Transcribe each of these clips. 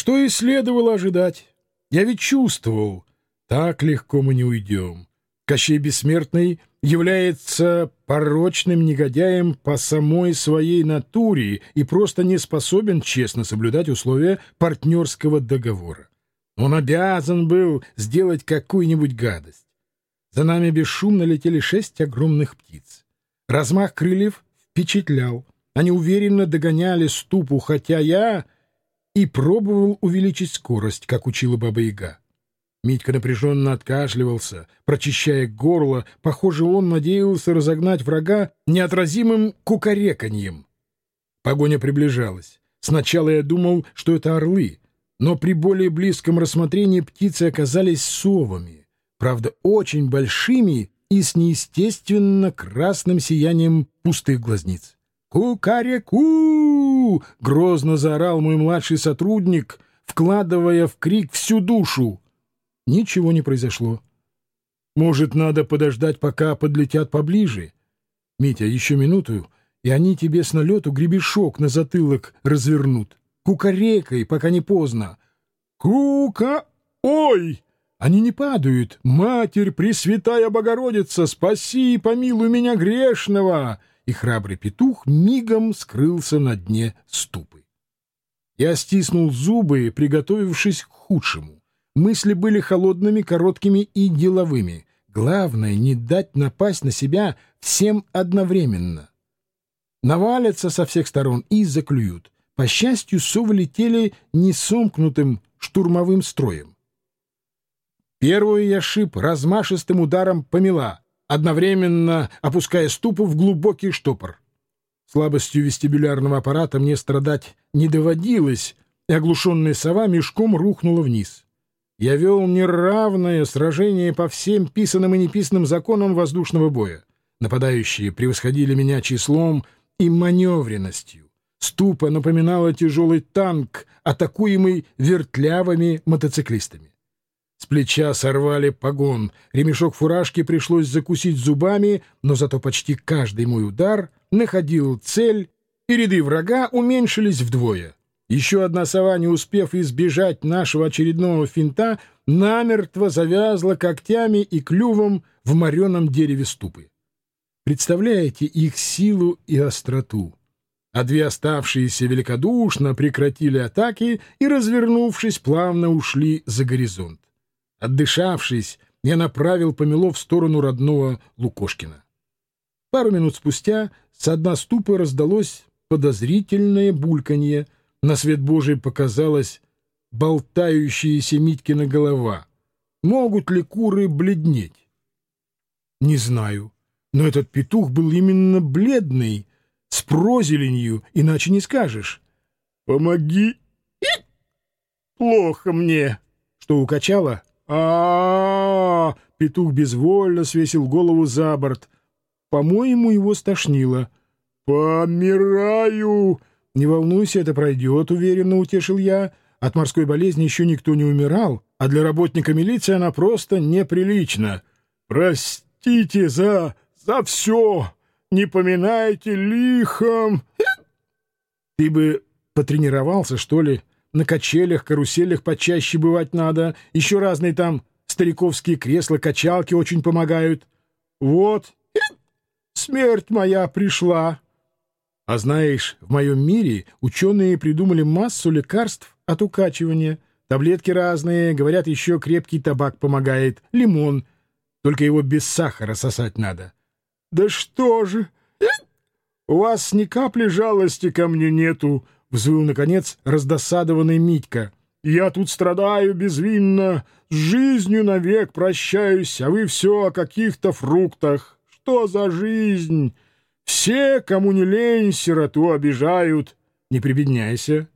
Что и следовало ожидать. Я ведь чувствовал, так легко мы не уйдем. Кощей Бессмертный является порочным негодяем по самой своей натуре и просто не способен честно соблюдать условия партнерского договора. Он обязан был сделать какую-нибудь гадость. За нами бесшумно летели шесть огромных птиц. Размах крыльев впечатлял. Они уверенно догоняли ступу, хотя я и пробовал увеличить скорость, как учила Баба-Яга. Митька напряженно откашливался, прочищая горло. Похоже, он надеялся разогнать врага неотразимым кукареканьем. Погоня приближалась. Сначала я думал, что это орлы, но при более близком рассмотрении птицы оказались совами, правда, очень большими и с неестественно красным сиянием пустых глазниц. «Кукареку!» — грозно заорал мой младший сотрудник, вкладывая в крик всю душу. Ничего не произошло. Может, надо подождать, пока подлетят поближе? Митя, еще минуту, и они тебе с налету гребешок на затылок развернут. Кукарекай, пока не поздно. Кука... Ой! Они не падают. Матерь Пресвятая Богородица, спаси и помилуй меня грешного! И храбрый петух мигом скрылся на дне ступы. Я стиснул зубы, приготовившись к худшему. Мысли были холодными, короткими и деловыми. Главное — не дать напасть на себя всем одновременно. Навалятся со всех сторон и заклюют. По счастью, совы летели несомкнутым штурмовым строем. Первую я шип размашистым ударом помела, одновременно опуская ступу в глубокий штопор. Слабостью вестибулярного аппарата мне страдать не доводилось, и оглушенная сова мешком рухнула вниз. Я вел неравное сражение по всем писанным и неписанным законам воздушного боя. Нападающие превосходили меня числом и маневренностью. Ступа напоминала тяжелый танк, атакуемый вертлявыми мотоциклистами. С плеча сорвали погон, ремешок фуражки пришлось закусить зубами, но зато почти каждый мой удар находил цель, и ряды врага уменьшились вдвое — еще одна сова, не успев избежать нашего очередного финта, намертво завязла когтями и клювом в мореном дереве ступы. Представляете их силу и остроту? А две оставшиеся великодушно прекратили атаки и, развернувшись, плавно ушли за горизонт. Отдышавшись, я направил помело в сторону родного Лукошкина. Пару минут спустя с дна ступы раздалось подозрительное бульканье — на свет Божий показалась болтающаяся Митькина голова. Могут ли куры бледнеть? Не знаю, но этот петух был именно бледный, с прозеленью, иначе не скажешь. Помоги! Плохо мне! Что укачало? А, -а, -а, Петух безвольно свесил голову за борт. По-моему, его стошнило. «Помираю!» «Не волнуйся, это пройдет», — уверенно утешил я. «От морской болезни еще никто не умирал, а для работника милиции она просто неприлична. Простите за... за все! Не поминайте лихом!» «Ты бы потренировался, что ли? На качелях, каруселях почаще бывать надо. Еще разные там стариковские кресла, качалки очень помогают. Вот, смерть моя пришла!» А знаешь, в моем мире ученые придумали массу лекарств от укачивания. Таблетки разные, говорят, еще крепкий табак помогает, лимон. Только его без сахара сосать надо. Да что же? У вас ни капли жалости ко мне нету, — взвыл, наконец, раздосадованный Митька. Я тут страдаю безвинно, с жизнью навек прощаюсь, а вы все о каких-то фруктах. Что за жизнь? Все, кому не лень, сироту обижают. Не прибедняйся.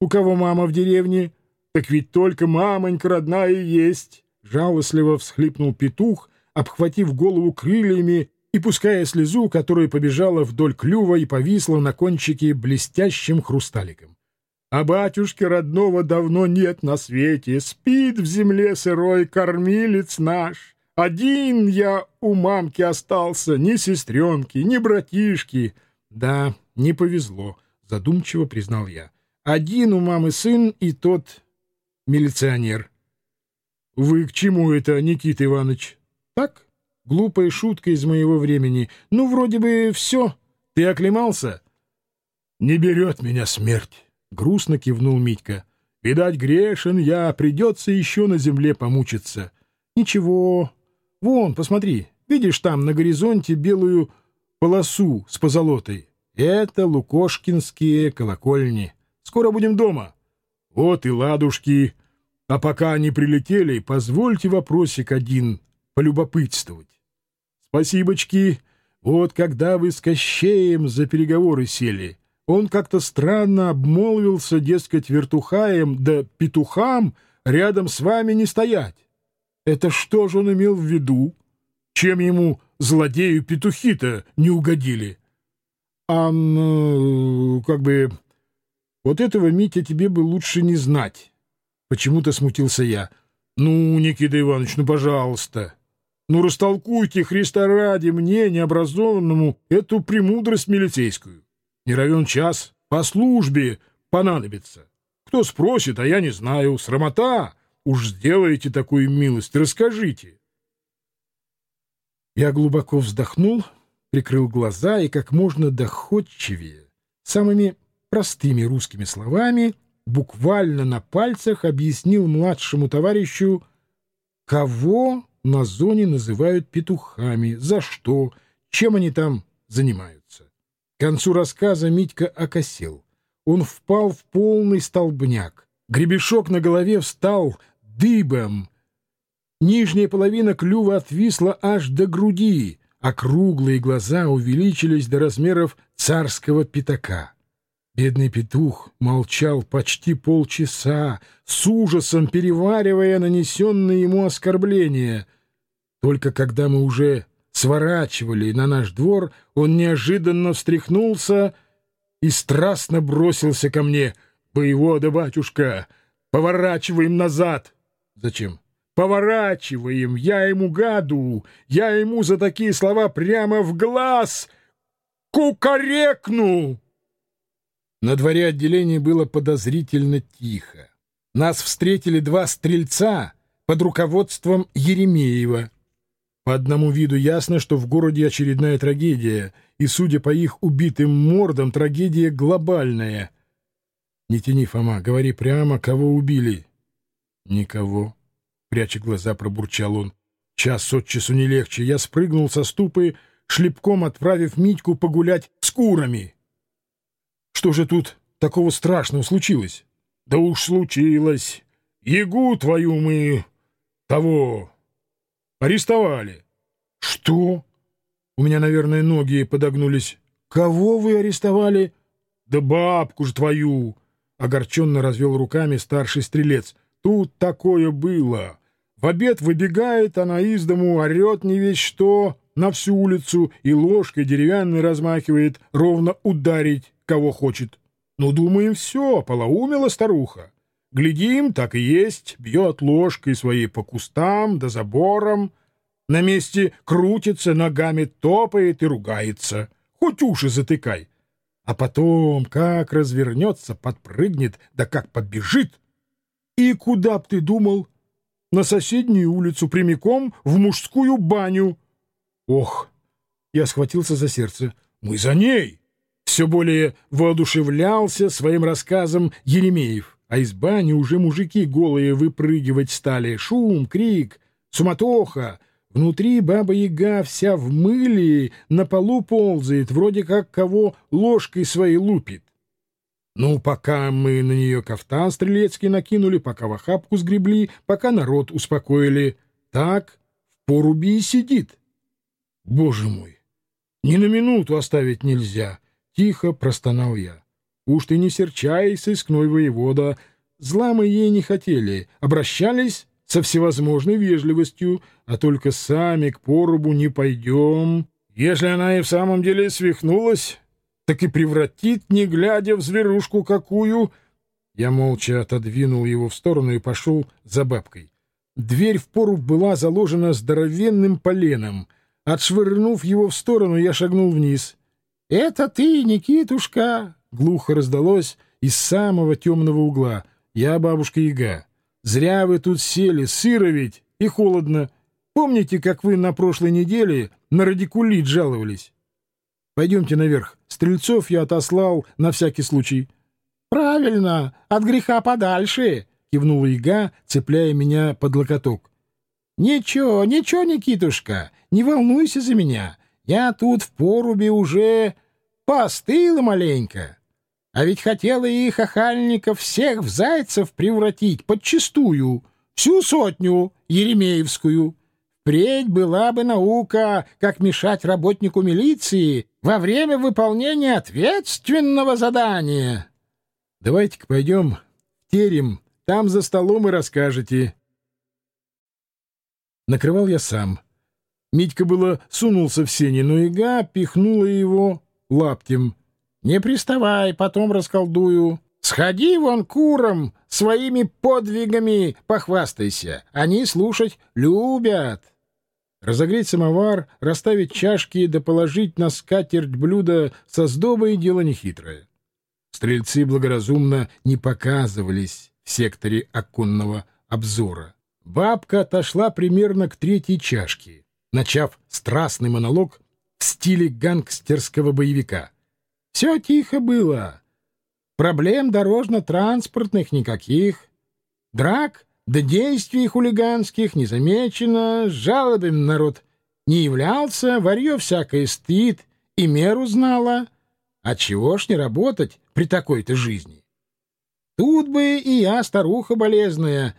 У кого мама в деревне? Так ведь только мамонька родная и есть. Жалостливо всхлипнул петух, обхватив голову крыльями и пуская слезу, которая побежала вдоль клюва и повисла на кончике блестящим хрусталиком. А батюшки родного давно нет на свете, спит в земле сырой кормилец наш. Один я у мамки остался, ни сестренки, ни братишки. Да, не повезло, задумчиво признал я. Один у мамы сын, и тот милиционер. — Вы к чему это, Никита Иванович? — Так, глупая шутка из моего времени. Ну, вроде бы все. Ты оклемался? — Не берет меня смерть, — грустно кивнул Митька. — Видать, грешен я, придется еще на земле помучиться. — Ничего. Вон, посмотри, видишь там на горизонте белую полосу с позолотой? Это Лукошкинские колокольни. Скоро будем дома. Вот и ладушки. А пока они прилетели, позвольте вопросик один полюбопытствовать. Спасибочки. Вот когда вы с Кощеем за переговоры сели, он как-то странно обмолвился, дескать, вертухаем да петухам рядом с вами не стоять. Это что же он имел в виду? Чем ему, злодею, петухи-то не угодили? А, ну, как бы... Вот этого, Митя, тебе бы лучше не знать. Почему-то смутился я. Ну, Никита Иванович, ну, пожалуйста. Ну, растолкуйте, Христа ради, мне, необразованному, эту премудрость милицейскую. Не равен час, по службе понадобится. Кто спросит, а я не знаю, срамота. Уж сделайте такую милость, расскажите. Я глубоко вздохнул, прикрыл глаза и как можно доходчивее, самыми простыми русскими словами, буквально на пальцах объяснил младшему товарищу, кого на зоне называют петухами, за что, чем они там занимаются. К концу рассказа Митька окосел. Он впал в полный столбняк. Гребешок на голове встал дыбом. Нижняя половина клюва отвисла аж до груди, а круглые глаза увеличились до размеров царского пятака. Бедный петух молчал почти полчаса, с ужасом переваривая нанесенные ему оскорбления. Только когда мы уже сворачивали на наш двор, он неожиданно встряхнулся и страстно бросился ко мне. «Боевода, батюшка, поворачиваем назад!» «Зачем?» «Поворачиваем! Я ему гаду! Я ему за такие слова прямо в глаз кукарекну!» На дворе отделения было подозрительно тихо. Нас встретили два стрельца под руководством Еремеева. По одному виду ясно, что в городе очередная трагедия, и, судя по их убитым мордам, трагедия глобальная. Не тяни, Фома, говори прямо, кого убили. Никого. Пряча глаза, пробурчал он. Час от часу не легче. Я спрыгнул со ступы, шлепком отправив Митьку погулять с курами. Что же тут такого страшного случилось? Да уж случилось. Ягу твою мы того арестовали. Что? У меня, наверное, ноги подогнулись. Кого вы арестовали? Да бабку ж твою! Огорченно развел руками старший стрелец. Тут такое было. В обед выбегает она из дому, орет не весь что на всю улицу и ложкой деревянной размахивает, ровно ударить кого хочет. Ну, думаем, все, полоумела старуха. Глядим, так и есть, бьет ложкой своей по кустам да заборам, на месте крутится, ногами топает и ругается. Хоть уши затыкай. А потом, как развернется, подпрыгнет, да как побежит. И куда б ты думал? На соседнюю улицу, прямиком в мужскую баню. Ох, я схватился за сердце. Мы за ней все более воодушевлялся своим рассказом Еремеев, а из бани уже мужики голые выпрыгивать стали. Шум, крик, суматоха. Внутри баба-яга вся в мыле на полу ползает, вроде как кого ложкой своей лупит. Ну, пока мы на нее кафтан стрелецкий накинули, пока в охапку сгребли, пока народ успокоили, так в поруби и сидит. Боже мой, ни на минуту оставить нельзя — Тихо простонал я. «Уж ты не серчай, сыскной воевода. Зла мы ей не хотели. Обращались со всевозможной вежливостью, а только сами к порубу не пойдем. Если она и в самом деле свихнулась, так и превратит, не глядя в зверушку какую...» Я молча отодвинул его в сторону и пошел за бабкой. Дверь в поруб была заложена здоровенным поленом. Отшвырнув его в сторону, я шагнул вниз — «Это ты, Никитушка!» — глухо раздалось из самого темного угла. «Я бабушка Яга. Зря вы тут сели, сыро ведь и холодно. Помните, как вы на прошлой неделе на радикулит жаловались? Пойдемте наверх. Стрельцов я отослал на всякий случай». «Правильно, от греха подальше», — кивнула Яга, цепляя меня под локоток. «Ничего, ничего, Никитушка, не волнуйся за меня. Я тут в порубе уже поостыла маленько. А ведь хотела их охальников всех в зайцев превратить подчистую, всю сотню Еремеевскую. Впредь была бы наука, как мешать работнику милиции во время выполнения ответственного задания». Давайте-ка пойдем в терем, там за столом и расскажете. Накрывал я сам. Митька было сунулся в сени, но ига пихнула его лаптем. «Не приставай, потом расколдую. Сходи вон курам, своими подвигами похвастайся. Они слушать любят». Разогреть самовар, расставить чашки да положить на скатерть блюдо со сдобой — дело нехитрое. Стрельцы благоразумно не показывались в секторе оконного обзора. Бабка отошла примерно к третьей чашке, начав страстный монолог в стиле гангстерского боевика. Все тихо было. Проблем дорожно-транспортных никаких. Драк да действий хулиганских не замечено, жалобен народ не являлся, варье всякое стыд и меру знала — а чего ж не работать при такой-то жизни? Тут бы и я, старуха болезная,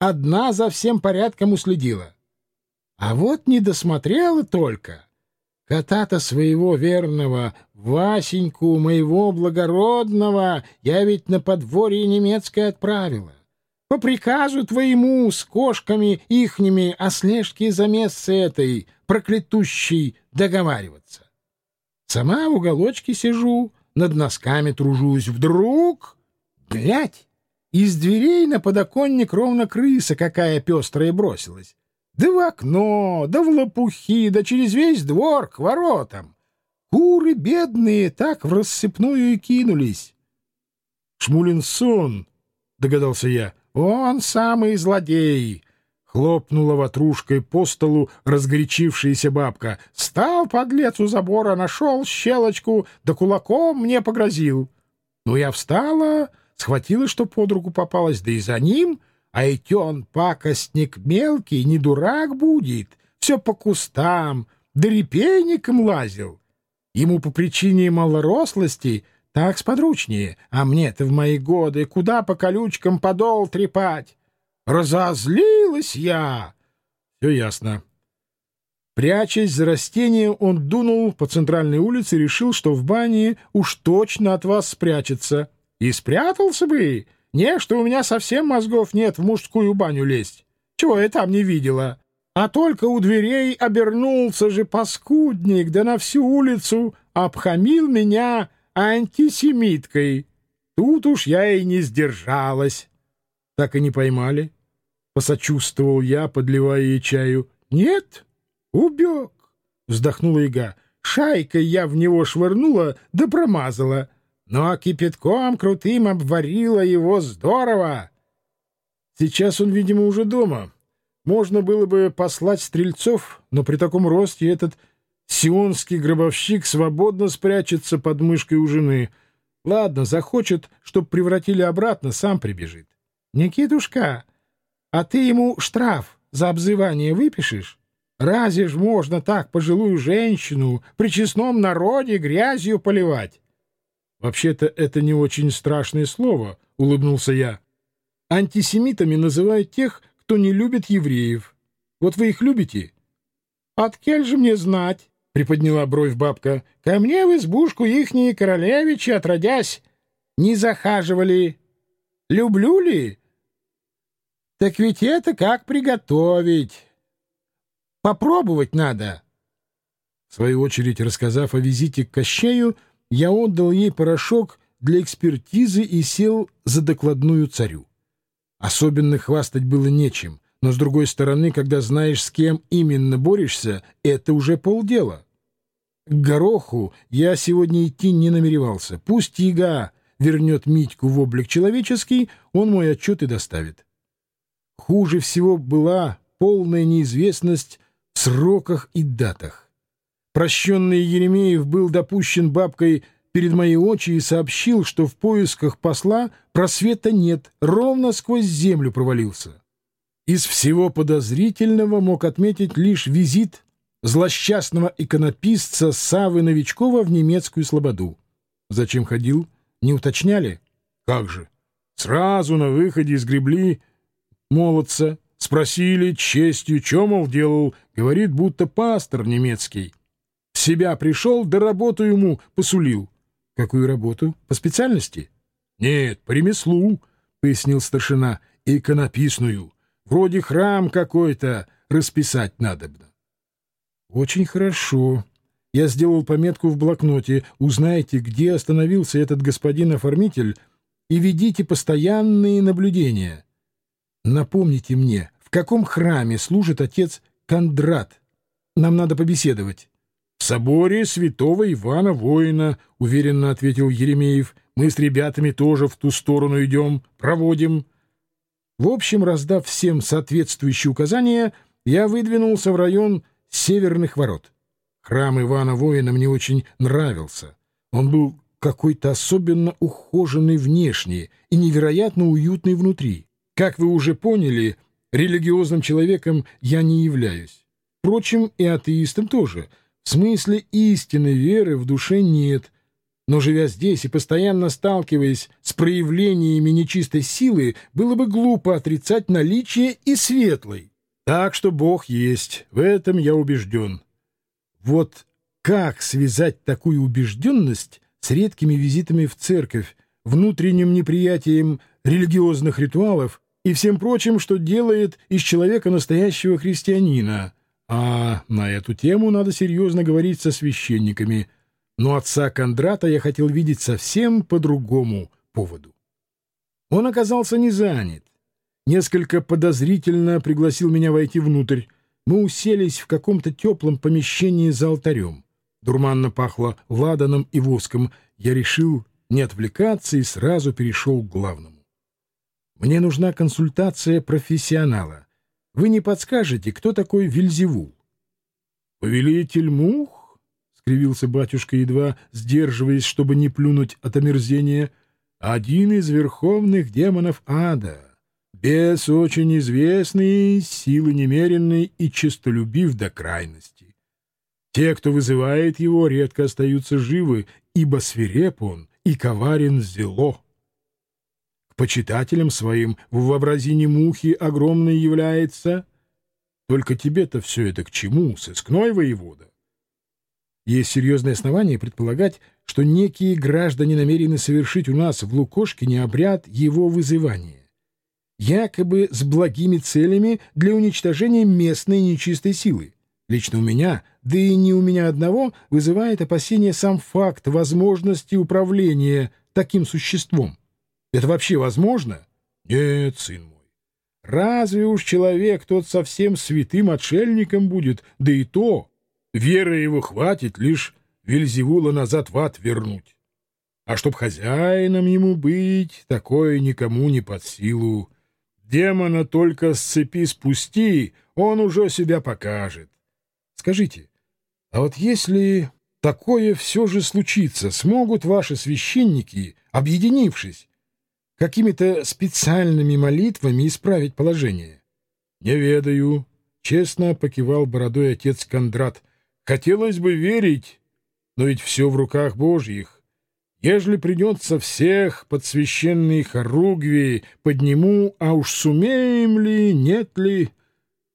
одна за всем порядком уследила. А вот не досмотрела только. Кота-то своего верного, Васеньку, моего благородного, я ведь на подворье немецкое отправила. По приказу твоему с кошками ихними о слежке за место этой проклятущей договариваться. Сама в уголочке сижу, над носками тружусь. Вдруг, глядь, из дверей на подоконник ровно крыса какая пестрая бросилась. Да в окно, да в лопухи, да через весь двор к воротам. Куры бедные так в рассыпную и кинулись. — Шмулин сон, — догадался я. — Он самый злодей. Хлопнула ватрушкой по столу разгорячившаяся бабка. Стал подлец у забора, нашел щелочку, да кулаком мне погрозил. Ну, я встала, схватила, что под руку попалась, да и за ним, а ведь он пакостник мелкий, не дурак будет, все по кустам, да лазил. Ему по причине малорослости так сподручнее, а мне-то в мои годы куда по колючкам подол трепать. Разозлилась я. Все ясно. Прячась за растение, он дунул по центральной улице и решил, что в бане уж точно от вас спрячется. И спрятался бы. Не, что у меня совсем мозгов нет в мужскую баню лезть. Чего я там не видела. А только у дверей обернулся же паскудник, да на всю улицу обхамил меня антисемиткой. Тут уж я и не сдержалась. Так и не поймали. Посочувствовал я, подливая ей чаю. «Нет, убег», — вздохнула яга. «Шайкой я в него швырнула да промазала, но кипятком крутым обварила его здорово». Сейчас он, видимо, уже дома. Можно было бы послать стрельцов, но при таком росте этот сионский гробовщик свободно спрячется под мышкой у жены. Ладно, захочет, чтоб превратили обратно, сам прибежит. — Никитушка, а ты ему штраф за обзывание выпишешь? Разве ж можно так пожилую женщину при честном народе грязью поливать? — Вообще-то это не очень страшное слово, — улыбнулся я. Антисемитами называют тех, кто не любит евреев. Вот вы их любите? — Откель же мне знать, — приподняла бровь бабка. — Ко мне в избушку ихние королевичи, отродясь, не захаживали. Люблю ли? Так ведь это как приготовить. Попробовать надо. В свою очередь, рассказав о визите к Кощею, я отдал ей порошок для экспертизы и сел за докладную царю. Особенно хвастать было нечем, но, с другой стороны, когда знаешь, с кем именно борешься, это уже полдела. К гороху я сегодня идти не намеревался. Пусть яга вернет Митьку в облик человеческий, он мой отчет и доставит. Хуже всего была полная неизвестность в сроках и датах. Прощенный Еремеев был допущен бабкой перед мои очи и сообщил, что в поисках посла просвета нет, ровно сквозь землю провалился. Из всего подозрительного мог отметить лишь визит злосчастного иконописца Савы Новичкова в немецкую слободу. Зачем ходил? Не уточняли? Как же? Сразу на выходе изгребли молодца, спросили честью, что, мол, делал. Говорит, будто пастор немецкий. Себя пришел, да работу ему посулил. Какую работу? По специальности? Нет, по ремеслу, — пояснил старшина, — иконописную. Вроде храм какой-то расписать надобно. Очень хорошо. Я сделал пометку в блокноте. Узнайте, где остановился этот господин-оформитель, и ведите постоянные наблюдения. Напомните мне, в каком храме служит отец Кондрат? Нам надо побеседовать. — соборе святого Ивана Воина, — уверенно ответил Еремеев. — Мы с ребятами тоже в ту сторону идем, проводим. В общем, раздав всем соответствующие указания, я выдвинулся в район северных ворот. Храм Ивана Воина мне очень нравился. Он был какой-то особенно ухоженный внешне и невероятно уютный внутри. Как вы уже поняли, религиозным человеком я не являюсь. Впрочем, и атеистом тоже. В смысле истинной веры в душе нет. Но живя здесь и постоянно сталкиваясь с проявлениями нечистой силы, было бы глупо отрицать наличие и светлой. Так что Бог есть, в этом я убежден. Вот как связать такую убежденность с редкими визитами в церковь, внутренним неприятием религиозных ритуалов и всем прочим, что делает из человека настоящего христианина? А на эту тему надо серьезно говорить со священниками. Но отца Кондрата я хотел видеть совсем по другому поводу. Он оказался не занят несколько подозрительно пригласил меня войти внутрь. Мы уселись в каком-то теплом помещении за алтарем. Дурманно пахло ладаном и воском. Я решил не отвлекаться и сразу перешел к главному. Мне нужна консультация профессионала. Вы не подскажете, кто такой Вильзевул? — Повелитель мух? — скривился батюшка, едва сдерживаясь, чтобы не плюнуть от омерзения. — Один из верховных демонов ада. Бес очень известный, силы немеренной и честолюбив до крайности. Те, кто вызывает его, редко остаются живы, ибо свиреп он и коварен зело. К почитателям своим в вообразине мухи огромной является. Только тебе-то все это к чему, сыскной воевода? Есть серьезное основание предполагать, что некие граждане намерены совершить у нас в Лукошкине обряд его вызывания якобы с благими целями для уничтожения местной нечистой силы. Лично у меня, да и не у меня одного, вызывает опасение сам факт возможности управления таким существом. Это вообще возможно? Нет, сын мой. Разве уж человек тот совсем святым отшельником будет, да и то, веры его хватит лишь Вельзевула назад в ад вернуть. А чтоб хозяином ему быть, такое никому не под силу. Демона только с цепи спусти, он уже себя покажет. Скажите, а вот если такое все же случится, смогут ваши священники, объединившись, какими-то специальными молитвами исправить положение? — Не ведаю, — честно покивал бородой отец Кондрат. — Хотелось бы верить, но ведь все в руках Божьих. Ежели придется всех под священные хоругви подниму, а уж сумеем ли, нет ли,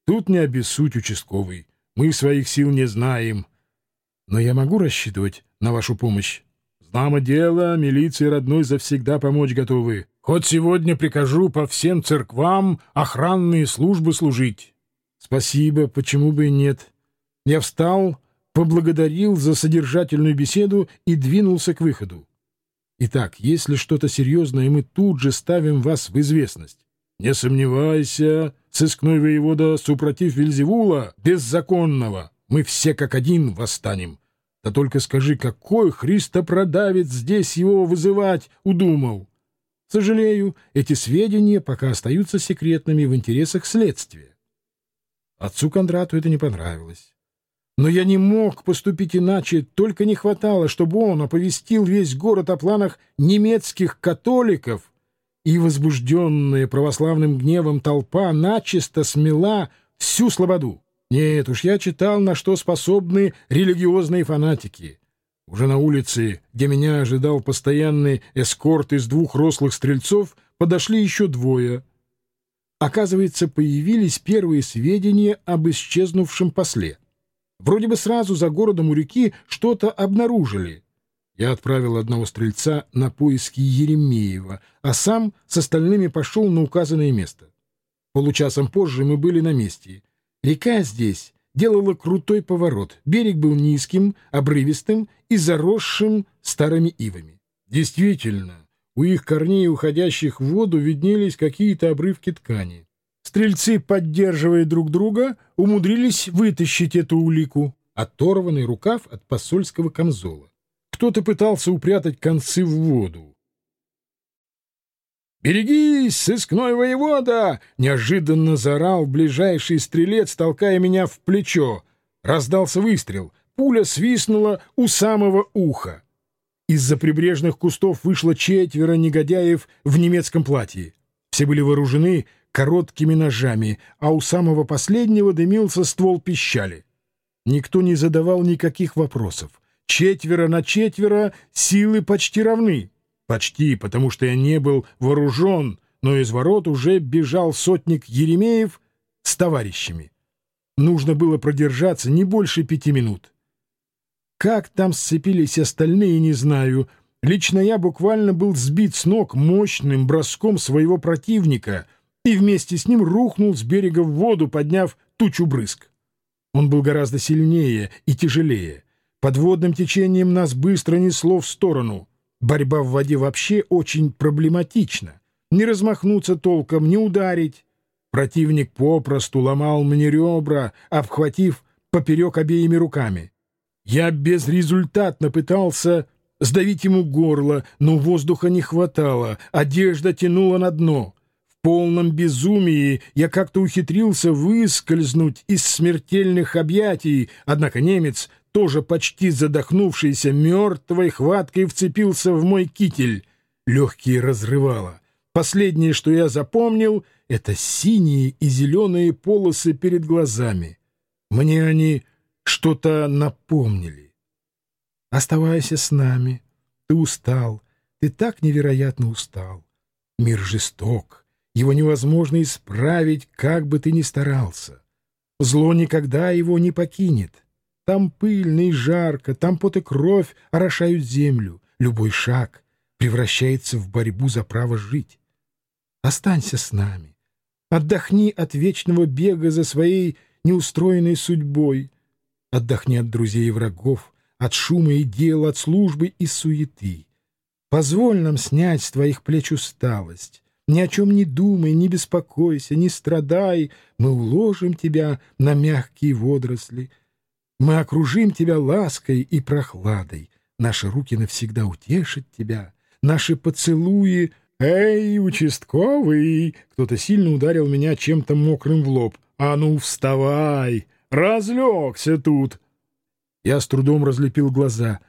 тут не обессудь участковый. Мы своих сил не знаем. Но я могу рассчитывать на вашу помощь. Знамо дело, милиции родной завсегда помочь готовы. Хоть сегодня прикажу по всем церквам охранные службы служить. Спасибо, почему бы и нет. Я встал, поблагодарил за содержательную беседу и двинулся к выходу. Итак, если что-то серьезное, мы тут же ставим вас в известность. Не сомневайся, сыскной воевода, супротив Вильзевула, беззаконного, мы все как один восстанем. Да только скажи, какой христопродавец здесь его вызывать удумал? Сожалею, эти сведения пока остаются секретными в интересах следствия. Отцу Кондрату это не понравилось. Но я не мог поступить иначе, только не хватало, чтобы он оповестил весь город о планах немецких католиков, и возбужденная православным гневом толпа начисто смела всю слободу. Нет уж, я читал, на что способны религиозные фанатики. Уже на улице, где меня ожидал постоянный эскорт из двух рослых стрельцов, подошли еще двое. Оказывается, появились первые сведения об исчезнувшем после. Вроде бы сразу за городом у реки что-то обнаружили. Я отправил одного стрельца на поиски Еремеева, а сам с остальными пошел на указанное место. Получасом позже мы были на месте. Река здесь делала крутой поворот. Берег был низким, обрывистым и заросшим старыми ивами. Действительно, у их корней, уходящих в воду, виднелись какие-то обрывки ткани. Стрельцы, поддерживая друг друга, умудрились вытащить эту улику — оторванный рукав от посольского камзола. Кто-то пытался упрятать концы в воду. «Берегись, сыскной воевода!» — неожиданно заорал ближайший стрелец, толкая меня в плечо. Раздался выстрел. Пуля свистнула у самого уха. Из-за прибрежных кустов вышло четверо негодяев в немецком платье. Все были вооружены короткими ножами, а у самого последнего дымился ствол пищали. Никто не задавал никаких вопросов. Четверо на четверо силы почти равны. Почти, потому что я не был вооружен, но из ворот уже бежал сотник Еремеев с товарищами. Нужно было продержаться не больше пяти минут. Как там сцепились остальные, не знаю. Лично я буквально был сбит с ног мощным броском своего противника и вместе с ним рухнул с берега в воду, подняв тучу брызг. Он был гораздо сильнее и тяжелее. Подводным течением нас быстро несло в сторону. Борьба в воде вообще очень проблематична. Не размахнуться толком, не ударить. Противник попросту ломал мне ребра, обхватив поперек обеими руками. Я безрезультатно пытался сдавить ему горло, но воздуха не хватало, одежда тянула на дно. В полном безумии я как-то ухитрился выскользнуть из смертельных объятий, однако немец тоже почти задохнувшийся, мертвой хваткой вцепился в мой китель. Легкие разрывало. Последнее, что я запомнил, — это синие и зеленые полосы перед глазами. Мне они что-то напомнили. Оставайся с нами. Ты устал. Ты так невероятно устал. Мир жесток. Его невозможно исправить, как бы ты ни старался. Зло никогда его не покинет. Там пыльно и жарко, там пот и кровь орошают землю. Любой шаг превращается в борьбу за право жить. Останься с нами. Отдохни от вечного бега за своей неустроенной судьбой. Отдохни от друзей и врагов, от шума и дел, от службы и суеты. Позволь нам снять с твоих плеч усталость. Ни о чем не думай, не беспокойся, не страдай. Мы уложим тебя на мягкие водоросли — мы окружим тебя лаской и прохладой. Наши руки навсегда утешат тебя. Наши поцелуи... «Эй, участковый!» Кто-то сильно ударил меня чем-то мокрым в лоб. «А ну, вставай! Разлегся тут!» Я с трудом разлепил глаза.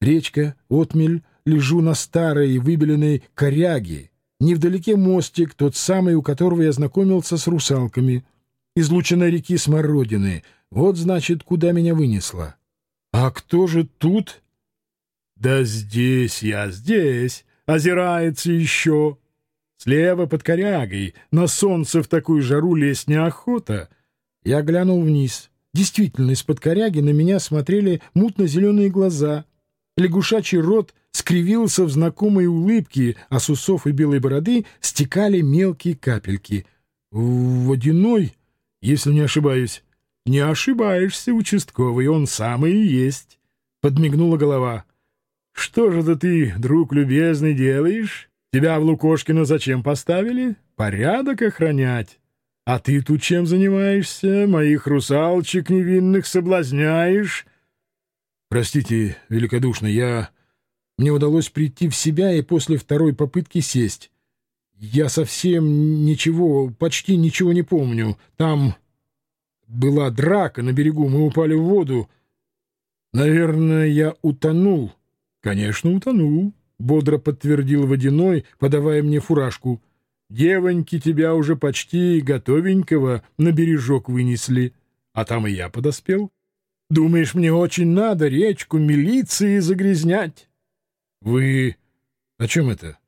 Речка, отмель, лежу на старой выбеленной коряге. Невдалеке мостик, тот самый, у которого я знакомился с русалками. Излучина реки Смородины — вот, значит, куда меня вынесло. А кто же тут? Да здесь я, здесь. Озирается еще. Слева под корягой. На солнце в такую жару лезть неохота. Я глянул вниз. Действительно, из-под коряги на меня смотрели мутно-зеленые глаза. Лягушачий рот скривился в знакомой улыбке, а с усов и белой бороды стекали мелкие капельки. Водяной, если не ошибаюсь. «Не ошибаешься, участковый, он самый и есть», — подмигнула голова. «Что же это ты, друг любезный, делаешь? Тебя в Лукошкина зачем поставили? Порядок охранять. А ты тут чем занимаешься? Моих русалочек невинных соблазняешь?» Простите великодушно, я... Мне удалось прийти в себя и после второй попытки сесть. Я совсем ничего, почти ничего не помню. Там была драка на берегу, мы упали в воду. Наверное, я утонул. Конечно, утонул, — бодро подтвердил Водяной, подавая мне фуражку. Девоньки тебя уже почти готовенького на бережок вынесли, а там и я подоспел. Думаешь, мне очень надо речку милиции загрязнять? Вы о чем это?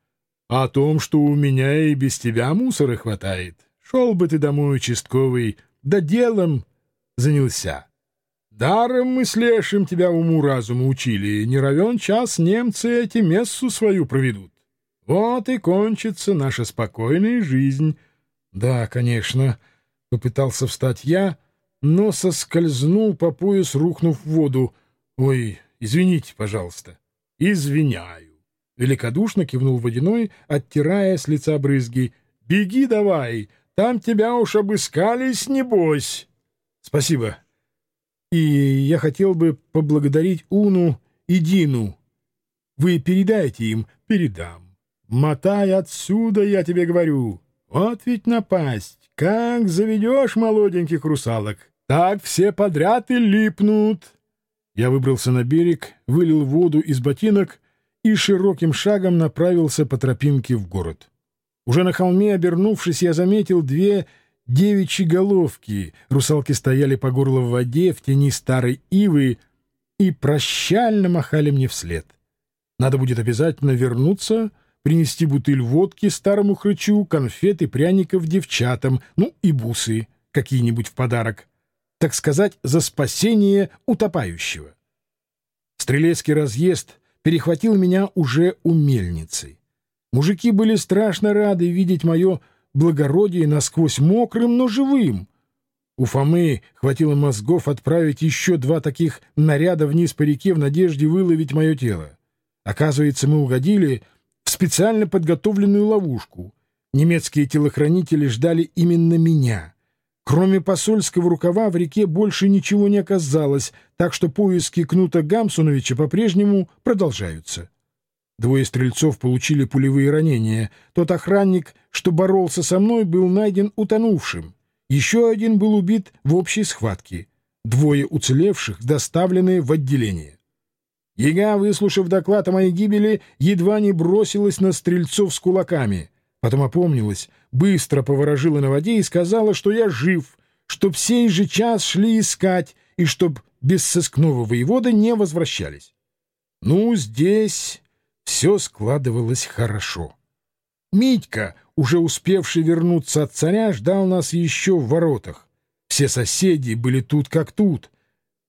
О том, что у меня и без тебя мусора хватает. Шел бы ты домой, участковый, да делом занялся. Даром мы с Лешим тебя уму-разуму учили, не равен час немцы эти мессу свою проведут. Вот и кончится наша спокойная жизнь. Да, конечно, — попытался встать я, но соскользнул по пояс, рухнув в воду. Ой, извините, пожалуйста. Извиняю. Великодушно кивнул водяной, оттирая с лица брызги. Беги давай, там тебя уж обыскались, небось. Спасибо. И я хотел бы поблагодарить Уну и Дину. Вы передайте им, передам. Мотай отсюда, я тебе говорю. Вот ведь напасть. Как заведешь молоденьких русалок, так все подряд и липнут. Я выбрался на берег, вылил воду из ботинок и широким шагом направился по тропинке в город. Уже на холме, обернувшись, я заметил две девичьи головки. Русалки стояли по горло в воде в тени старой ивы и прощально махали мне вслед. Надо будет обязательно вернуться, принести бутыль водки старому хрычу, конфеты, пряников девчатам, ну и бусы какие-нибудь в подарок. Так сказать, за спасение утопающего. Стрелецкий разъезд перехватил меня уже у мельницы. Мужики были страшно рады видеть мое благородие насквозь мокрым, но живым. У Фомы хватило мозгов отправить еще два таких наряда вниз по реке в надежде выловить мое тело. Оказывается, мы угодили специально подготовленную ловушку. Немецкие телохранители ждали именно меня. Кроме посольского рукава в реке больше ничего не оказалось, так что поиски Кнута Гамсуновича по-прежнему продолжаются. Двое стрельцов получили пулевые ранения. Тот охранник, что боролся со мной, был найден утонувшим. Еще один был убит в общей схватке. Двое уцелевших доставлены в отделение. Яга, выслушав доклад о моей гибели, едва не бросилась на стрельцов с кулаками. Потом опомнилась, быстро поворожила на воде и сказала, что я жив, чтоб сей же час шли искать и чтоб без сыскного воевода не возвращались. Ну, здесь все складывалось хорошо. Митька, уже успевший вернуться от царя, ждал нас еще в воротах. Все соседи были тут как тут.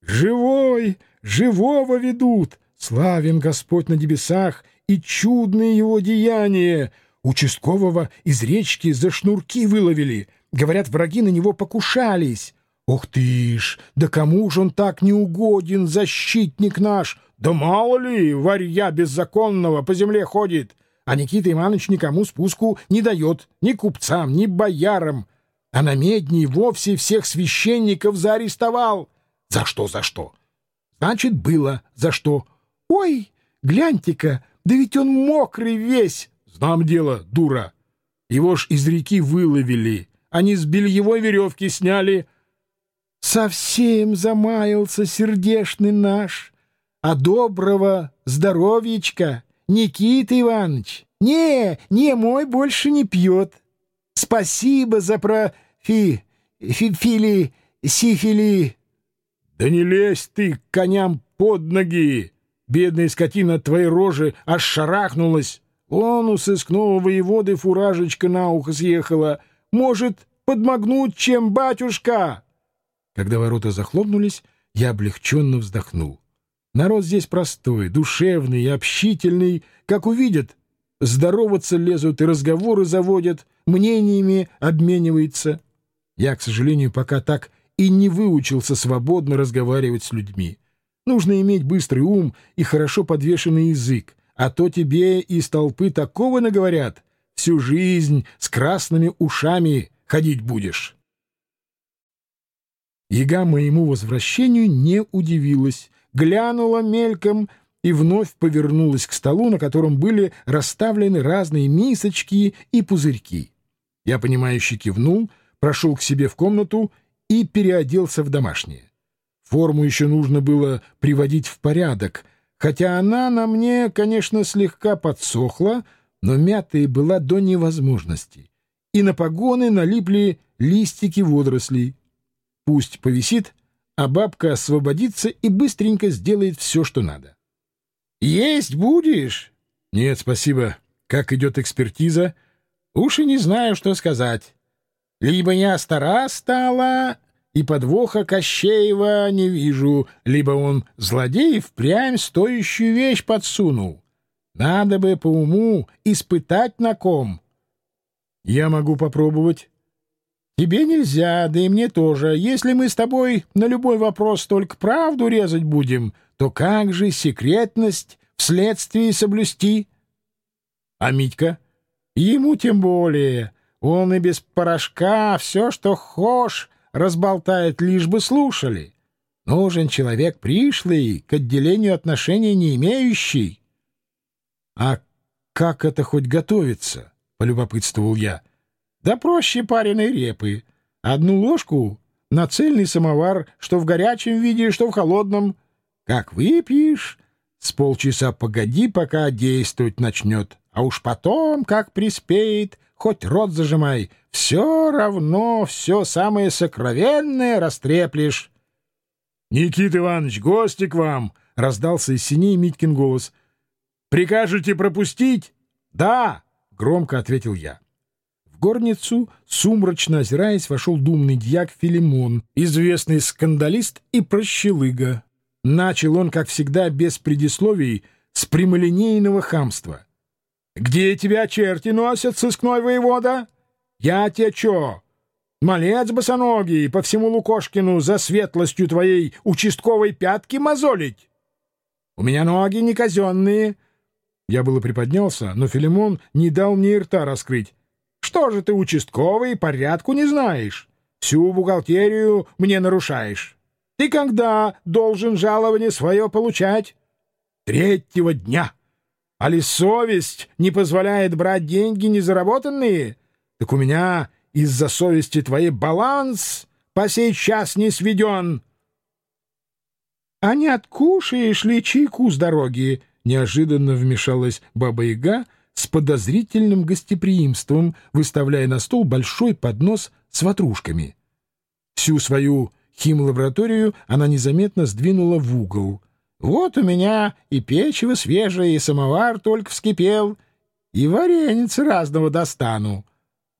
«Живой! Живого ведут! Славен Господь на небесах и чудные его деяния! Участкового из речки за шнурки выловили. Говорят, враги на него покушались. Ох ты ж, да кому ж он так неугоден, защитник наш? Да мало ли, варья беззаконного по земле ходит, а Никита Иванович никому спуску не дает, ни купцам, ни боярам. А на медни вовсе всех священников заарестовал. За что, за что? Значит, было за что. Ой, гляньте-ка, да ведь он мокрый весь. Знам дело, дура. Его ж из реки выловили, они с бельевой веревки сняли. Совсем замаялся сердешный наш а доброго здоровьечка Никита Иванович. Не, не, мой больше не пьет. Спасибо за про фи... фи... фили... сифили... Да не лезь ты коням под ноги! Бедная скотина от твоей рожи аж шарахнулась. Он у сыскного воеводы фуражечка на ухо съехала. Может, подмогнуть чем, батюшка? Когда ворота захлопнулись, я облегченно вздохнул. Народ здесь простой, душевный и общительный. Как увидят, здороваться лезут и разговоры заводят, мнениями обменивается. Я, к сожалению, пока так и не выучился свободно разговаривать с людьми. Нужно иметь быстрый ум и хорошо подвешенный язык, а то тебе из толпы такого наговорят, всю жизнь с красными ушами ходить будешь. Яга моему возвращению не удивилась, глянула мельком и вновь повернулась к столу, на котором были расставлены разные мисочки и пузырьки. Я, понимающе кивнул, прошел к себе в комнату и переоделся в домашнее. Форму еще нужно было приводить в порядок, хотя она на мне, конечно, слегка подсохла, но мятая была до невозможности, и на погоны налипли листики водорослей. Пусть повисит, а бабка освободится и быстренько сделает все, что надо. «Есть будешь?» «Нет, спасибо. Как идет экспертиза?» «Уж и не знаю, что сказать. Либо я стара стала, и подвоха Кощеева не вижу, либо он злодей впрямь стоящую вещь подсунул. Надо бы по уму испытать на ком». «Я могу попробовать». «Тебе нельзя, да и мне тоже. Если мы с тобой на любой вопрос только правду резать будем, то как же секретность вследствие соблюсти?» «А Митька?» «Ему тем более. Он и без порошка все, что хошь, разболтает, лишь бы слушали. Нужен человек пришлый, к отделению отношений не имеющий». «А как это хоть готовится?» — полюбопытствовал я. Да проще пареной репы. Одну ложку на цельный самовар, что в горячем виде, что в холодном. Как выпьешь, с полчаса погоди, пока действовать начнет. А уж потом, как приспеет, хоть рот зажимай, все равно все самое сокровенное растреплешь. — Никита Иванович, гости к вам! — раздался из синей Миткин голос. — Прикажете пропустить? — Да! — громко ответил я горницу, сумрачно озираясь, вошел думный дьяк Филимон, известный скандалист и прощелыга. Начал он, как всегда, без предисловий, с прямолинейного хамства. «Где тебя черти носят, сыскной воевода? Я тебе чё? Малец босоногий по всему Лукошкину за светлостью твоей участковой пятки мозолить? У меня ноги не казенные». Я было приподнялся, но Филимон не дал мне рта раскрыть. Что же ты, участковый, порядку не знаешь? Всю бухгалтерию мне нарушаешь. Ты когда должен жалование свое получать? Третьего дня. А ли совесть не позволяет брать деньги незаработанные? Так у меня из-за совести твоей баланс по сей час не сведен. — А не откушаешь ли чайку с дороги? — неожиданно вмешалась Баба-Яга — с подозрительным гостеприимством, выставляя на стол большой поднос с ватрушками. Всю свою химлабораторию она незаметно сдвинула в угол. «Вот у меня и печево свежее, и самовар только вскипел, и варенец разного достану.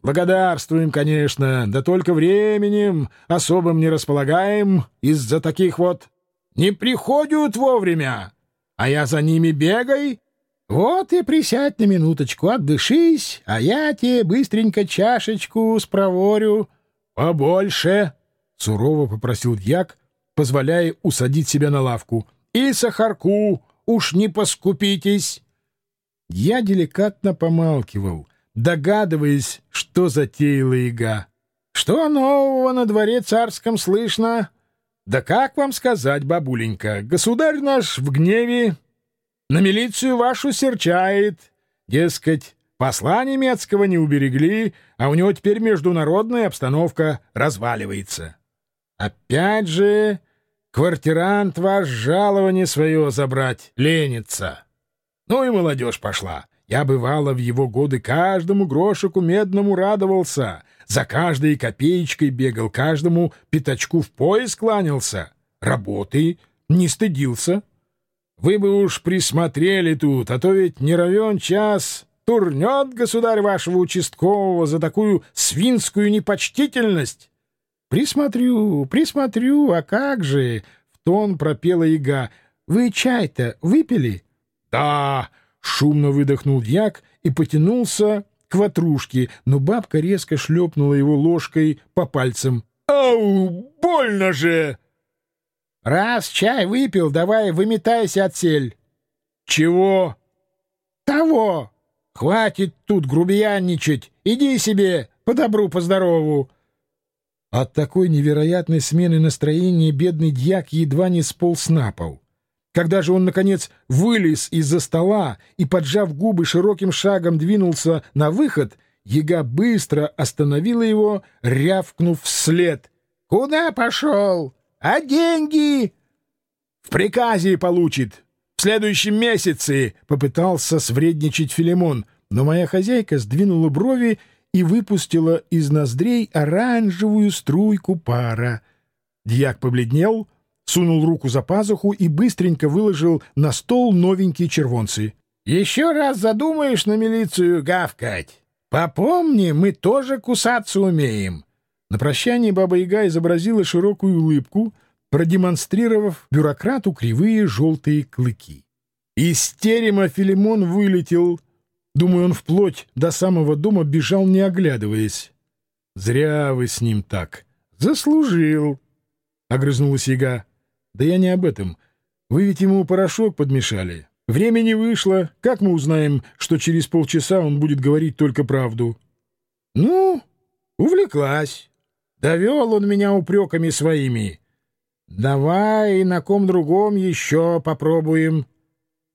Благодарствуем, конечно, да только временем особым не располагаем из-за таких вот не приходят вовремя, а я за ними бегай, вот и присядь на минуточку, отдышись, а я тебе быстренько чашечку спроворю. — Побольше, — сурово попросил дьяк, позволяя усадить себя на лавку. — И сахарку, уж не поскупитесь. Я деликатно помалкивал, догадываясь, что затеяла яга. — Что нового на дворе царском слышно? — Да как вам сказать, бабуленька, государь наш в гневе на милицию вашу серчает. Дескать, посла немецкого не уберегли, а у него теперь международная обстановка разваливается. Опять же, квартирант ваш жалование свое забрать ленится. Ну и молодежь пошла. Я, бывало, в его годы каждому грошику медному радовался, за каждой копеечкой бегал, каждому пятачку в пояс кланялся. Работы не стыдился. Вы бы уж присмотрели тут, а то ведь не равен час турнет государь вашего участкового за такую свинскую непочтительность. Присмотрю, присмотрю, а как же, — в тон пропела яга. Вы чай-то выпили? Да, — шумно выдохнул дьяк и потянулся к ватрушке, но бабка резко шлепнула его ложкой по пальцам. «Ау, больно же!» Раз чай выпил, давай выметайся отсель. Чего? Того. Хватит тут грубиянничать. Иди себе, по добру, по здорову. От такой невероятной смены настроения бедный дьяк едва не сполз на пол. Когда же он, наконец, вылез из-за стола и, поджав губы, широким шагом двинулся на выход, яга быстро остановила его, рявкнув вслед. «Куда пошел? А деньги?» «В приказе получит. В следующем месяце!» — попытался свредничать Филимон, но моя хозяйка сдвинула брови и выпустила из ноздрей оранжевую струйку пара. Дьяк побледнел — сунул руку за пазуху и быстренько выложил на стол новенькие червонцы. «Еще раз задумаешь на милицию гавкать. Попомни, мы тоже кусаться умеем». На прощание Баба-Яга изобразила широкую улыбку, продемонстрировав бюрократу кривые желтые клыки. Из терема Филимон вылетел. Думаю, он вплоть до самого дома бежал, не оглядываясь. «Зря вы с ним так. Заслужил», — огрызнулась яга. Да я не об этом. Вы ведь ему порошок подмешали. Время не вышло. Как мы узнаем, что через полчаса он будет говорить только правду? Ну, увлеклась. Довел он меня упреками своими. Давай на ком другом еще попробуем.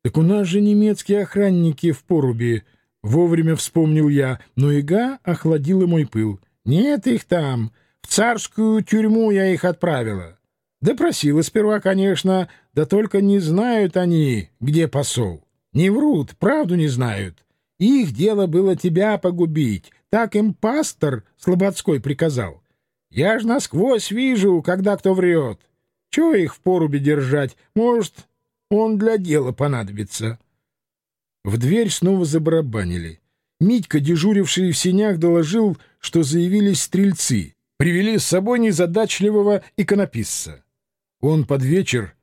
Так у нас же немецкие охранники в поруби. Вовремя вспомнил я, но ига охладила мой пыл. Нет их там. В царскую тюрьму я их отправила. Допросила сперва, конечно, да только не знают они, где посол. Не врут, правду не знают. Их дело было тебя погубить. Так им пастор Слободской приказал. Я ж насквозь вижу, когда кто врет. Чего их в порубе держать? Может, он для дела понадобится. В дверь снова забарабанили. Митька, дежуривший в сенях, доложил, что заявились стрельцы. Привели с собой незадачливого иконописца. Он под вечер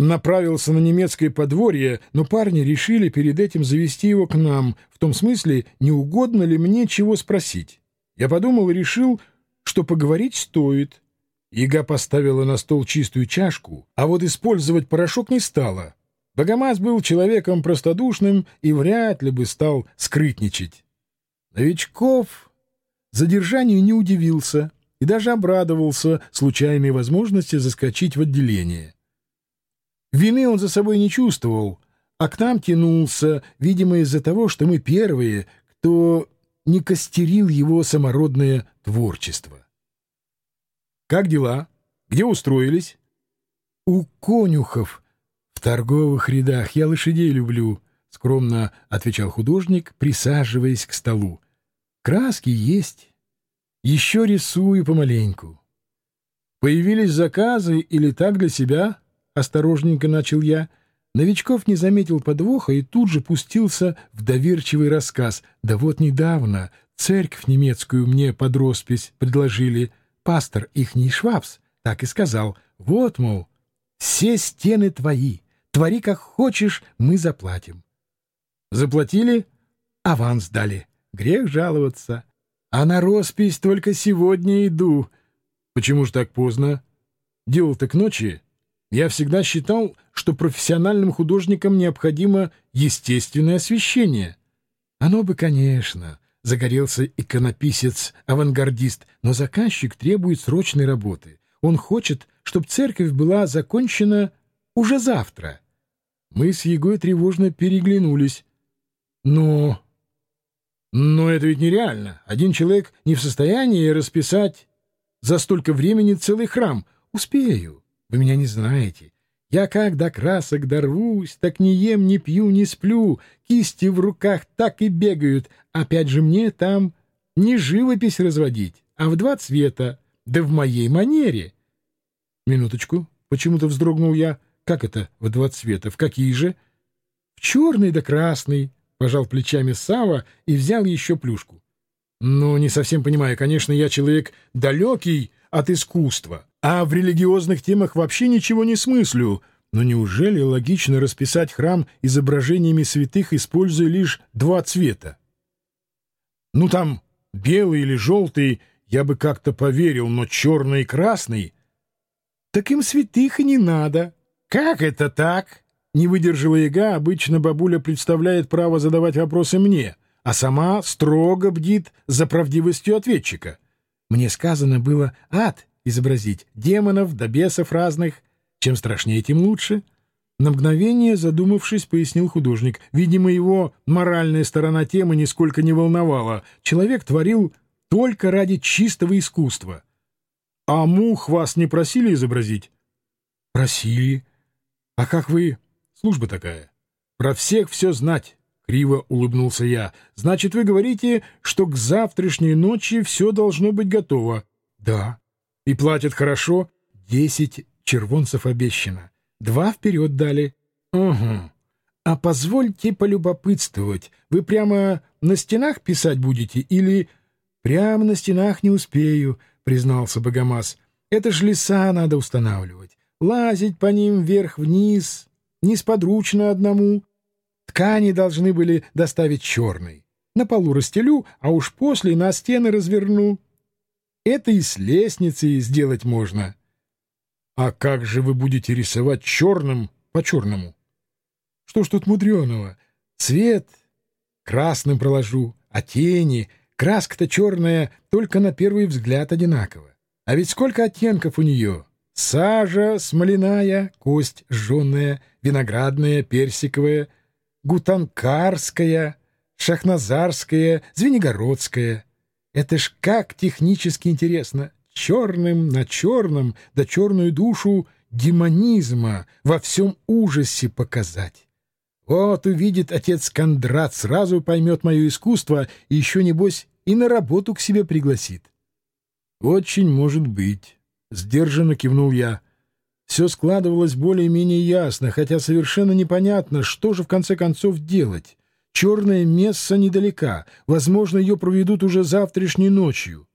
направился на немецкое подворье, но парни решили перед этим завести его к нам, в том смысле, не угодно ли мне чего спросить. Я подумал и решил, что поговорить стоит. Ига поставила на стол чистую чашку, а вот использовать порошок не стала. Богомаз был человеком простодушным и вряд ли бы стал скрытничать. Новичков задержанию не удивился — и даже обрадовался случайной возможности заскочить в отделение. Вины он за собой не чувствовал, а к нам тянулся, видимо, из-за того, что мы первые, кто не костерил его самородное творчество. «Как дела? Где устроились?» «У конюхов в торговых рядах. Я лошадей люблю», — скромно отвечал художник, присаживаясь к столу. «Краски есть, еще рисую помаленьку. Появились заказы или так для себя? Осторожненько начал я. Новичков не заметил подвоха и тут же пустился в доверчивый рассказ. Да вот недавно церковь немецкую мне под роспись предложили. Пастор ихний Швабс так и сказал. Вот, мол, все стены твои. Твори как хочешь, мы заплатим. Заплатили, аванс дали. Грех жаловаться. А на роспись только сегодня иду. Почему же так поздно? Дело-то к ночи. Я всегда считал, что профессиональным художникам необходимо естественное освещение. Оно бы, конечно, загорелся иконописец-авангардист, но заказчик требует срочной работы. Он хочет, чтобы церковь была закончена уже завтра. Мы с Егой тревожно переглянулись. Но но это ведь нереально. Один человек не в состоянии расписать за столько времени целый храм. Успею. Вы меня не знаете. Я как до красок дорвусь, так не ем, не пью, не сплю. Кисти в руках так и бегают. Опять же мне там не живопись разводить, а в два цвета, да в моей манере. Минуточку. Почему-то вздрогнул я. Как это в два цвета? В какие же? В черный да красный. Пожал плечами Сава и взял еще плюшку. «Ну, не совсем понимаю. Конечно, я человек далекий от искусства, а в религиозных темах вообще ничего не смыслю. Но неужели логично расписать храм изображениями святых, используя лишь два цвета? Ну, там белый или желтый я бы как-то поверил, но черный и красный... Так им святых и не надо. Как это так? Не выдержала яга, обычно бабуля представляет право задавать вопросы мне, а сама строго бдит за правдивостью ответчика. Мне сказано было ад изобразить, демонов да бесов разных. Чем страшнее, тем лучше. На мгновение, задумавшись, пояснил художник. Видимо, его моральная сторона темы нисколько не волновала. Человек творил только ради чистого искусства. А мух вас не просили изобразить? Просили. А как вы? Служба такая. Про всех все знать. Криво улыбнулся я. Значит, вы говорите, что к завтрашней ночи все должно быть готово? Да. И платят хорошо? Десять червонцев обещано. Два вперед дали. Угу. А позвольте полюбопытствовать. Вы прямо на стенах писать будете или... Прямо на стенах не успею, признался Богомаз. Это ж леса надо устанавливать. Лазить по ним вверх-вниз. Несподручно одному. Ткани должны были доставить черный. На полу расстелю, а уж после на стены разверну. Это и с лестницей сделать можно. А как же вы будете рисовать черным по черному? Что ж тут мудреного? Цвет красным проложу, а тени... Краска-то черная только на первый взгляд одинакова. А ведь сколько оттенков у нее? Сажа смоляная, кость жженая, виноградная, персиковая, гутанкарская, шахназарская, звенигородская. Это ж как технически интересно! Черным на черном, да черную душу демонизма во всем ужасе показать. Вот увидит отец Кондрат, сразу поймет мое искусство и еще, небось, и на работу к себе пригласит. — Очень может быть, — сдержанно кивнул я. Все складывалось более-менее ясно, хотя совершенно непонятно, что же в конце концов делать. Черная месса недалека, возможно, ее проведут уже завтрашней ночью.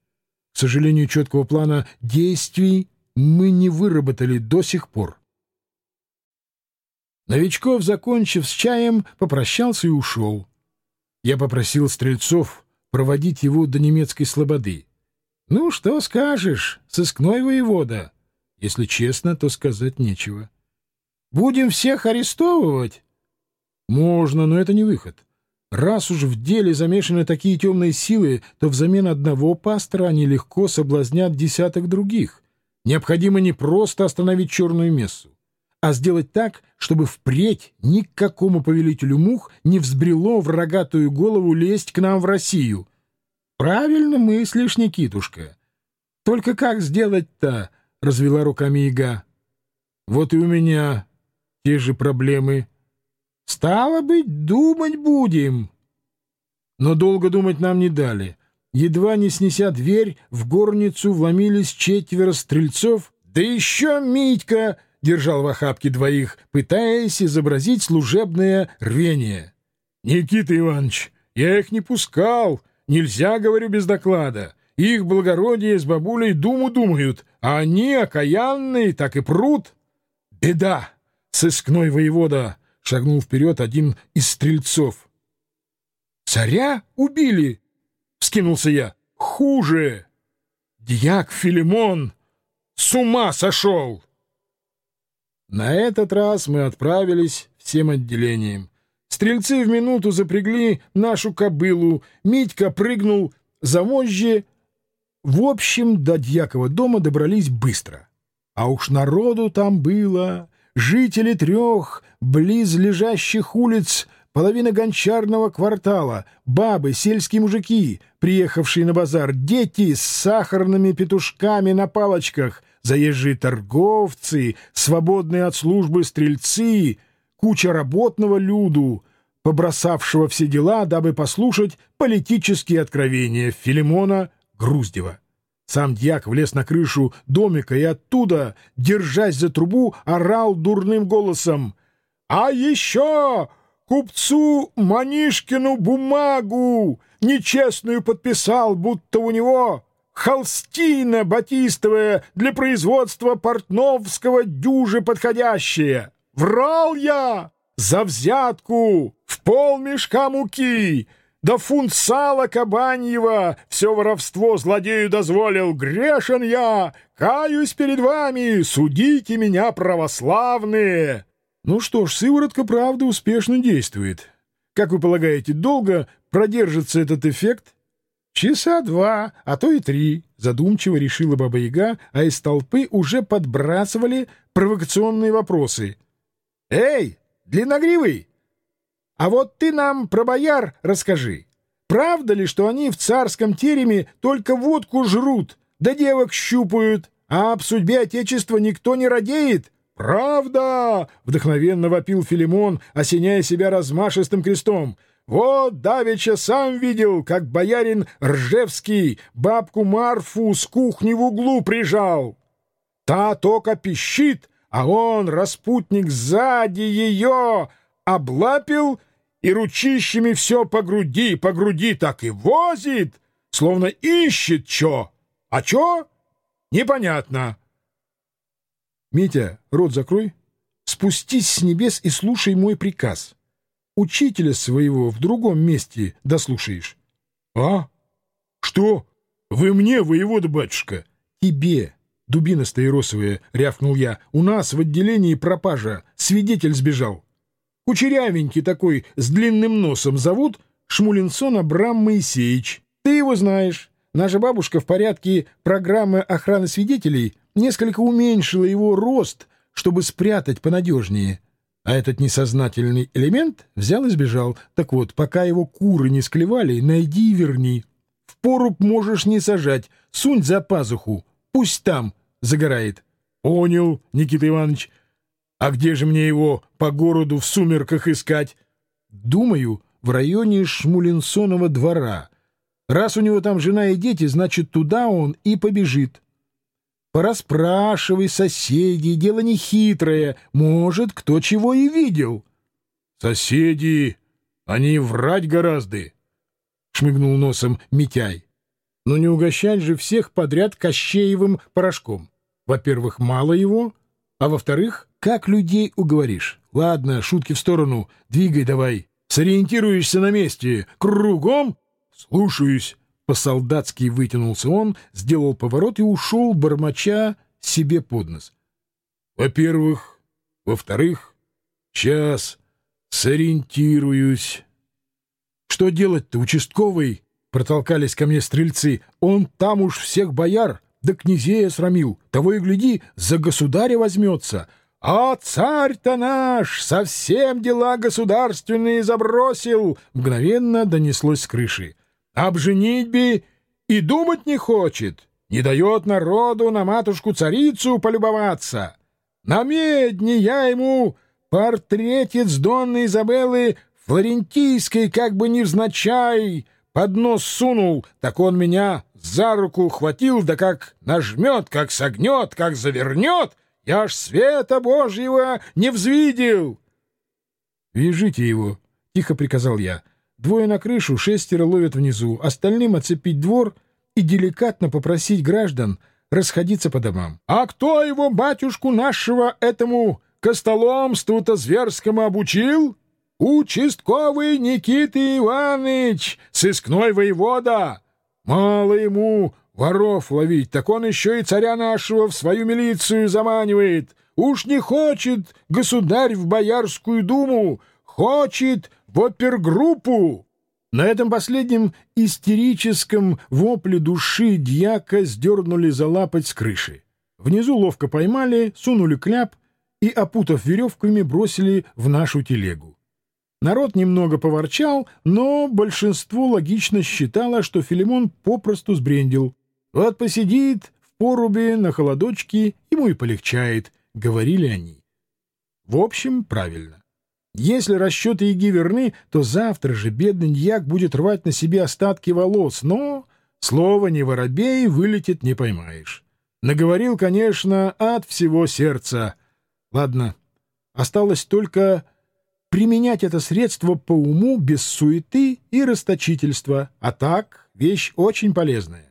К сожалению, четкого плана действий мы не выработали до сих пор. Новичков, закончив с чаем, попрощался и ушел. Я попросил стрельцов проводить его до немецкой слободы. Ну, что скажешь, сыскной воевода? Если честно, то сказать нечего. Будем всех арестовывать? Можно, но это не выход. Раз уж в деле замешаны такие темные силы, то взамен одного пастора они легко соблазнят десяток других. Необходимо не просто остановить черную мессу, а сделать так, чтобы впредь ни к какому повелителю мух не взбрело в рогатую голову лезть к нам в Россию. Правильно мыслишь, Никитушка. Только как сделать-то? — развела руками Ига. Вот и у меня те же проблемы. Стало быть, думать будем. Но долго думать нам не дали. Едва не снеся дверь, в горницу вломились четверо стрельцов, да еще Митька держал в охапке двоих, пытаясь изобразить служебное рвение. — Никита Иванович, я их не пускал. Нельзя, говорю, без доклада. Их благородие с бабулей думу думают, а они, окаянные, так и прут. — Беда! Сыскной воевода! — шагнул вперед один из стрельцов. — Царя убили! — вскинулся я. — Хуже! Дьяк Филимон с ума сошел! На этот раз мы отправились всем отделением. Стрельцы в минуту запрягли нашу кобылу, Митька прыгнул за вожжи. В общем, до Дьякова дома добрались быстро. А уж народу там было жители трех близлежащих улиц, половина гончарного квартала, бабы, сельские мужики, приехавшие на базар, дети с сахарными петушками на палочках, заезжие торговцы, свободные от службы стрельцы, куча работного люду, побросавшего все дела, дабы послушать политические откровения Филимона Груздева. Сам дьяк влез на крышу домика и оттуда, держась за трубу, орал дурным голосом. «А еще купцу Манишкину бумагу нечестную подписал, будто у него холстина батистовая для производства портновского дюжи подходящая. Врал я за взятку в полмешка муки!» Да фунт сала кабаньего все воровство злодею дозволил. Грешен я, каюсь перед вами, судите меня, православные. Ну что ж, сыворотка правды успешно действует. Как вы полагаете, долго продержится этот эффект? Часа два, а то и три, задумчиво решила Баба Яга, а из толпы уже подбрасывали провокационные вопросы. Эй, длинногривый! А вот ты нам про бояр расскажи. Правда ли, что они в царском тереме только водку жрут, да девок щупают, а об судьбе Отечества никто не радеет? «Правда!» — вдохновенно вопил Филимон, осеняя себя размашистым крестом. «Вот Давича сам видел, как боярин Ржевский бабку Марфу с кухни в углу прижал. Та тока пищит, а он, распутник, сзади ее облапил и ручищами все по груди, по груди так и возит, словно ищет чё. А чё? Непонятно. Митя, рот закрой. Спустись с небес и слушай мой приказ. Учителя своего в другом месте дослушаешь. А? Что? Вы мне, воевода батюшка? Тебе, дубина стаиросовая, рявкнул я. У нас в отделении пропажа. Свидетель сбежал. Кучерявенький такой, с длинным носом зовут Шмулинсон Абрам Моисеевич. Ты его знаешь. Наша бабушка в порядке программы охраны свидетелей несколько уменьшила его рост, чтобы спрятать понадежнее. А этот несознательный элемент взял и сбежал. Так вот, пока его куры не склевали, найди и верни. В поруб можешь не сажать, сунь за пазуху, пусть там загорает. — Понял, Никита Иванович. А где же мне его по городу в сумерках искать? — Думаю, в районе Шмулинсонова двора — Раз у него там жена и дети, значит, туда он и побежит. Пораспрашивай соседей, дело не хитрое. Может, кто чего и видел. — Соседи, они врать гораздо, — шмыгнул носом Митяй. Но не угощать же всех подряд Кощеевым порошком. Во-первых, мало его, а во-вторых, как людей уговоришь? Ладно, шутки в сторону, двигай давай. Сориентируешься на месте, кругом «Слушаюсь!» — по-солдатски вытянулся он, сделал поворот и ушел, бормоча себе под нос. «Во-первых, во-вторых, сейчас сориентируюсь». «Что делать-то, участковый?» — протолкались ко мне стрельцы. «Он там уж всех бояр, да князея срамил. Того и гляди, за государя возьмется». «А царь-то наш совсем дела государственные забросил!» Мгновенно донеслось с крыши. Об женитьбе и думать не хочет, не дает народу на матушку-царицу полюбоваться. На медне я ему портретец Донны Изабеллы Флорентийской как бы невзначай под нос сунул, так он меня за руку хватил, да как нажмет, как согнет, как завернет, я ж света Божьего не взвидел. — Вяжите его, — тихо приказал я. — Двое на крышу, шестеро ловят внизу, остальным оцепить двор и деликатно попросить граждан расходиться по домам. — А кто его, батюшку нашего, этому костоломству-то зверскому обучил? — Участковый Никита Иванович, сыскной воевода. Мало ему воров ловить, так он еще и царя нашего в свою милицию заманивает. Уж не хочет государь в Боярскую думу, хочет в опергруппу!» На этом последнем истерическом вопле души дьяка сдернули за лапоть с крыши. Внизу ловко поймали, сунули кляп и, опутав веревками, бросили в нашу телегу. Народ немного поворчал, но большинство логично считало, что Филимон попросту сбрендил. «Вот посидит в порубе на холодочке, ему и полегчает», — говорили они. В общем, правильно. Если расчеты Иги верны, то завтра же бедный дьяк будет рвать на себе остатки волос, но слово «не воробей» вылетит не поймаешь. Наговорил, конечно, от всего сердца. Ладно, осталось только применять это средство по уму без суеты и расточительства, а так вещь очень полезная.